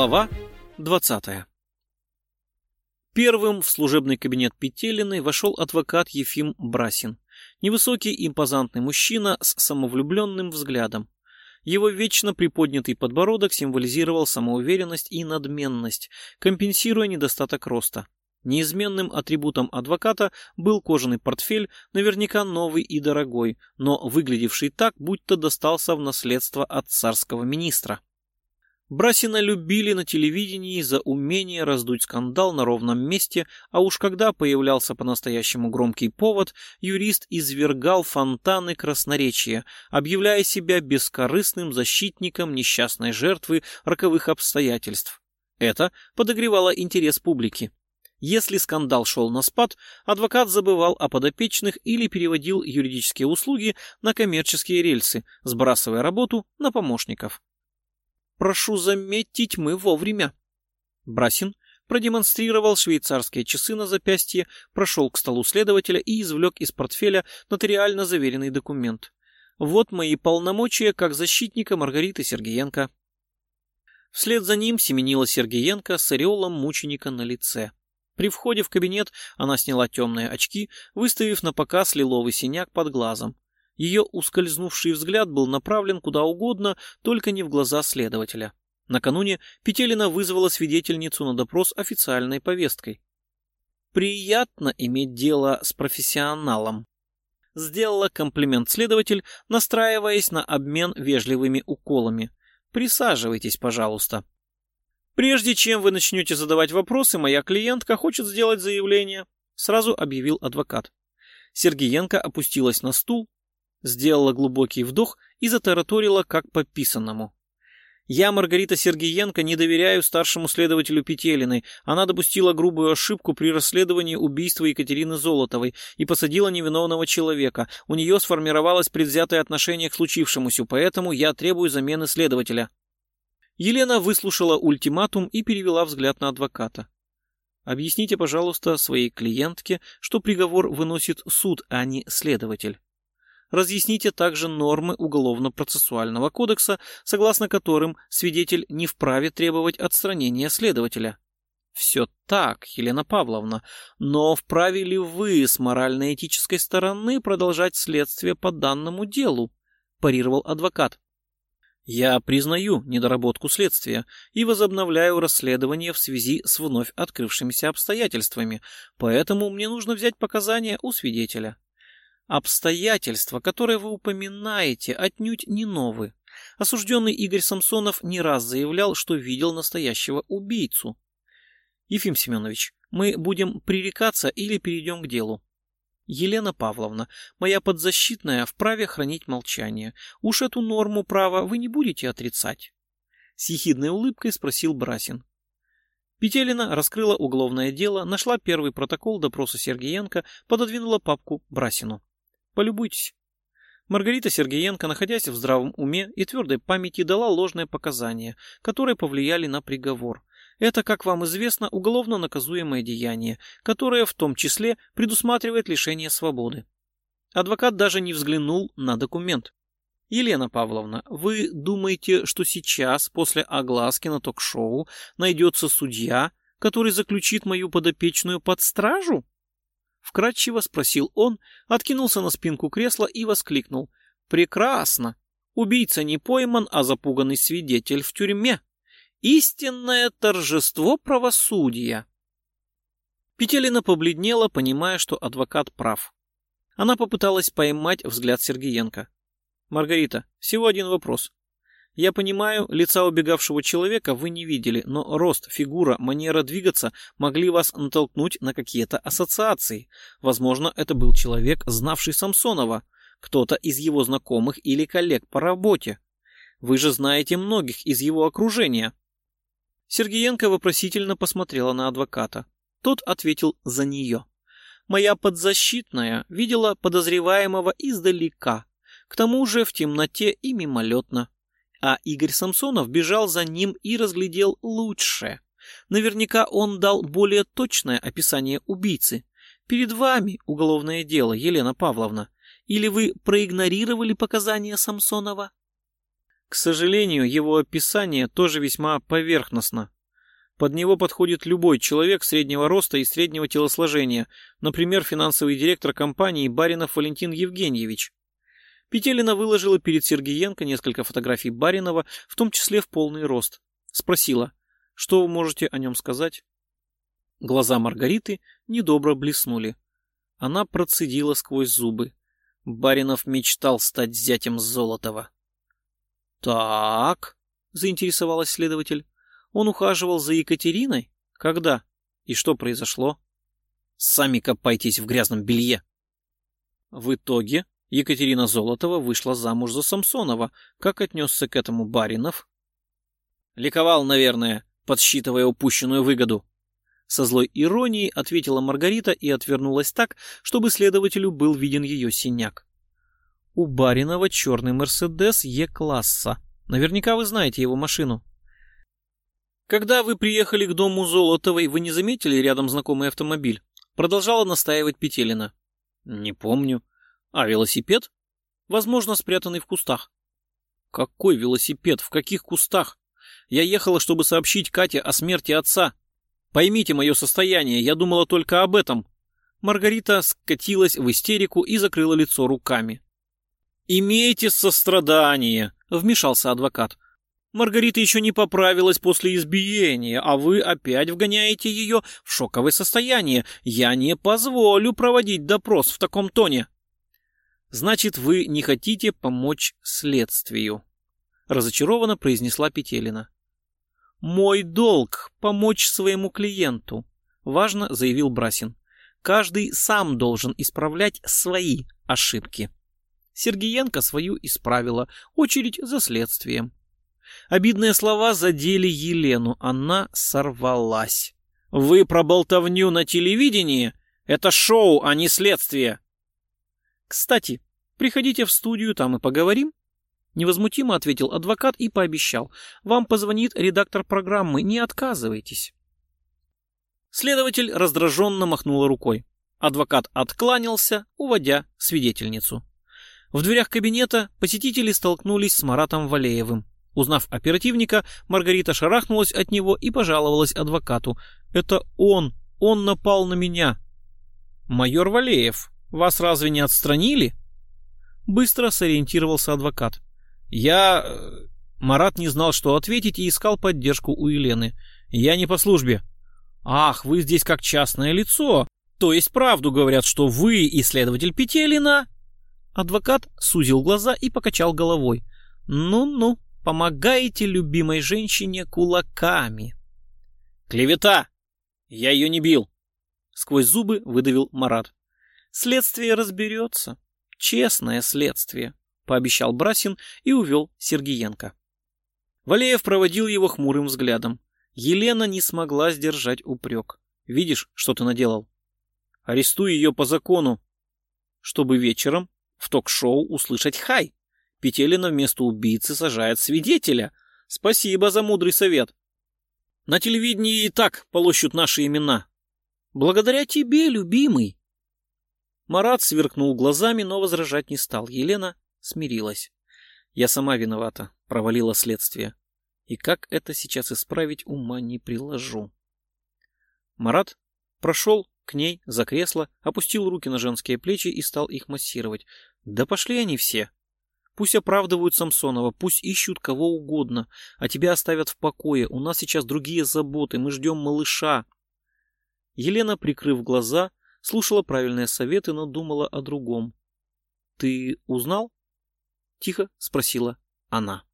Глава 20 Первым в служебный кабинет Петелиной вошел адвокат Ефим Брасин. Невысокий импозантный мужчина с самовлюбленным взглядом. Его вечно приподнятый подбородок символизировал самоуверенность и надменность, компенсируя недостаток роста. Неизменным атрибутом адвоката был кожаный портфель, наверняка новый и дорогой, но выглядевший так, будто достался в наследство от царского министра. Брасина любили на телевидении за умение раздуть скандал на ровном месте, а уж когда появлялся по-настоящему громкий повод, юрист извергал фонтаны красноречия, объявляя себя бескорыстным защитником несчастной жертвы роковых обстоятельств. Это подогревало интерес публики. Если скандал шел на спад, адвокат забывал о подопечных или переводил юридические услуги на коммерческие рельсы, сбрасывая работу на помощников. Прошу заметить, мы вовремя. Брасин продемонстрировал швейцарские часы на запястье, прошел к столу следователя и извлек из портфеля нотариально заверенный документ. Вот мои полномочия как защитника Маргариты Сергеенко. Вслед за ним семенила Сергеенко с ореолом мученика на лице. При входе в кабинет она сняла темные очки, выставив на показ лиловый синяк под глазом. Ее ускользнувший взгляд был направлен куда угодно, только не в глаза следователя. Накануне Петелина вызвала свидетельницу на допрос официальной повесткой. «Приятно иметь дело с профессионалом», — сделала комплимент следователь, настраиваясь на обмен вежливыми уколами. «Присаживайтесь, пожалуйста». «Прежде чем вы начнете задавать вопросы, моя клиентка хочет сделать заявление», — сразу объявил адвокат. Сергеенко опустилась на стул, Сделала глубокий вдох и затараторила как по писанному. Я, Маргарита Сергеенко, не доверяю старшему следователю Петелиной. Она допустила грубую ошибку при расследовании убийства Екатерины Золотовой и посадила невиновного человека. У нее сформировалось предвзятое отношение к случившемуся, поэтому я требую замены следователя. Елена выслушала ультиматум и перевела взгляд на адвоката. Объясните, пожалуйста, своей клиентке, что приговор выносит суд, а не следователь. Разъясните также нормы Уголовно-процессуального кодекса, согласно которым свидетель не вправе требовать отстранения следователя. Все так, Елена Павловна, но вправе ли вы с морально-этической стороны продолжать следствие по данному делу? парировал адвокат. Я признаю недоработку следствия и возобновляю расследование в связи с вновь открывшимися обстоятельствами, поэтому мне нужно взять показания у свидетеля. Обстоятельства, которые вы упоминаете, отнюдь не новые. Осужденный Игорь Самсонов не раз заявлял, что видел настоящего убийцу. Ефим Семенович, мы будем пререкаться или перейдем к делу? Елена Павловна, моя подзащитная вправе хранить молчание. Уж эту норму права вы не будете отрицать. С ехидной улыбкой спросил Брасин. Петелина раскрыла уголовное дело, нашла первый протокол допроса Сергеенко, пододвинула папку Брасину. Полюбуйтесь. Маргарита Сергеенко, находясь в здравом уме и твердой памяти, дала ложные показания, которые повлияли на приговор. Это, как вам известно, уголовно наказуемое деяние, которое в том числе предусматривает лишение свободы. Адвокат даже не взглянул на документ. Елена Павловна, вы думаете, что сейчас, после огласки на ток-шоу, найдется судья, который заключит мою подопечную под стражу? Вкратчиво спросил он, откинулся на спинку кресла и воскликнул. «Прекрасно! Убийца не пойман, а запуганный свидетель в тюрьме. Истинное торжество правосудия!» Петелина побледнела, понимая, что адвокат прав. Она попыталась поймать взгляд Сергеенко. «Маргарита, всего один вопрос. Я понимаю, лица убегавшего человека вы не видели, но рост, фигура, манера двигаться могли вас натолкнуть на какие-то ассоциации. Возможно, это был человек, знавший Самсонова, кто-то из его знакомых или коллег по работе. Вы же знаете многих из его окружения. Сергеенко вопросительно посмотрела на адвоката. Тот ответил за нее. Моя подзащитная видела подозреваемого издалека, к тому же в темноте и мимолетно а Игорь Самсонов бежал за ним и разглядел лучше. Наверняка он дал более точное описание убийцы. Перед вами уголовное дело, Елена Павловна. Или вы проигнорировали показания Самсонова? К сожалению, его описание тоже весьма поверхностно. Под него подходит любой человек среднего роста и среднего телосложения, например, финансовый директор компании Баринов Валентин Евгеньевич. Петелина выложила перед Сергеенко несколько фотографий Баринова, в том числе в полный рост. Спросила, что вы можете о нем сказать? Глаза Маргариты недобро блеснули. Она процедила сквозь зубы. Баринов мечтал стать зятем Золотова. «Так», — заинтересовалась следователь. Он ухаживал за Екатериной? Когда? И что произошло? Сами копайтесь в грязном белье. В итоге Екатерина Золотова вышла замуж за Самсонова. Как отнесся к этому Баринов? Ликовал, наверное, подсчитывая упущенную выгоду. Со злой иронией ответила Маргарита и отвернулась так, чтобы следователю был виден ее синяк. У Баринова черный Мерседес Е-класса. Наверняка вы знаете его машину. Когда вы приехали к дому Золотовой, вы не заметили рядом знакомый автомобиль? Продолжала настаивать Петелина. Не помню. А велосипед? Возможно, спрятанный в кустах. Какой велосипед? В каких кустах? Я ехала, чтобы сообщить Кате о смерти отца. Поймите мое состояние, я думала только об этом. Маргарита скатилась в истерику и закрыла лицо руками. «Имейте сострадание», — вмешался адвокат. Маргарита еще не поправилась после избиения, а вы опять вгоняете ее в шоковое состояние. Я не позволю проводить допрос в таком тоне. Значит, вы не хотите помочь следствию, разочарованно произнесла Петелина. Мой долг — помочь своему клиенту, важно заявил Брасин. Каждый сам должен исправлять свои ошибки. Сергеенко свою исправила, очередь за следствием. Обидные слова задели Елену. Она сорвалась. «Вы про болтовню на телевидении? Это шоу, а не следствие!» «Кстати, приходите в студию, там и поговорим». Невозмутимо ответил адвокат и пообещал. «Вам позвонит редактор программы, не отказывайтесь». Следователь раздраженно махнула рукой. Адвокат откланялся, уводя свидетельницу. В дверях кабинета посетители столкнулись с Маратом Валеевым. Узнав оперативника, Маргарита шарахнулась от него и пожаловалась адвокату. «Это он! Он напал на меня!» «Майор Валеев, вас разве не отстранили?» Быстро сориентировался адвокат. «Я...» Марат не знал, что ответить, и искал поддержку у Елены. «Я не по службе». «Ах, вы здесь как частное лицо. То есть правду говорят, что вы исследователь Петелина?» Адвокат сузил глаза и покачал головой. «Ну-ну, помогаете любимой женщине кулаками. Клевета! Я ее не бил. Сквозь зубы выдавил Марат. Следствие разберется. Честное следствие, пообещал Брасин и увел Сергиенко. Валеев проводил его хмурым взглядом. Елена не смогла сдержать упрек. Видишь, что ты наделал? Арестуй ее по закону, чтобы вечером в ток-шоу услышать «Хай». Петелина вместо убийцы сажает свидетеля. Спасибо за мудрый совет. На телевидении и так полощут наши имена. Благодаря тебе, любимый. Марат сверкнул глазами, но возражать не стал. Елена смирилась. Я сама виновата, провалила следствие. И как это сейчас исправить, ума не приложу. Марат прошел к ней за кресло, опустил руки на женские плечи и стал их массировать. Да пошли они все. Пусть оправдывают Самсонова, пусть ищут кого угодно, а тебя оставят в покое. У нас сейчас другие заботы, мы ждем малыша. Елена, прикрыв глаза, слушала правильные советы, но думала о другом. «Ты узнал?» — тихо спросила она.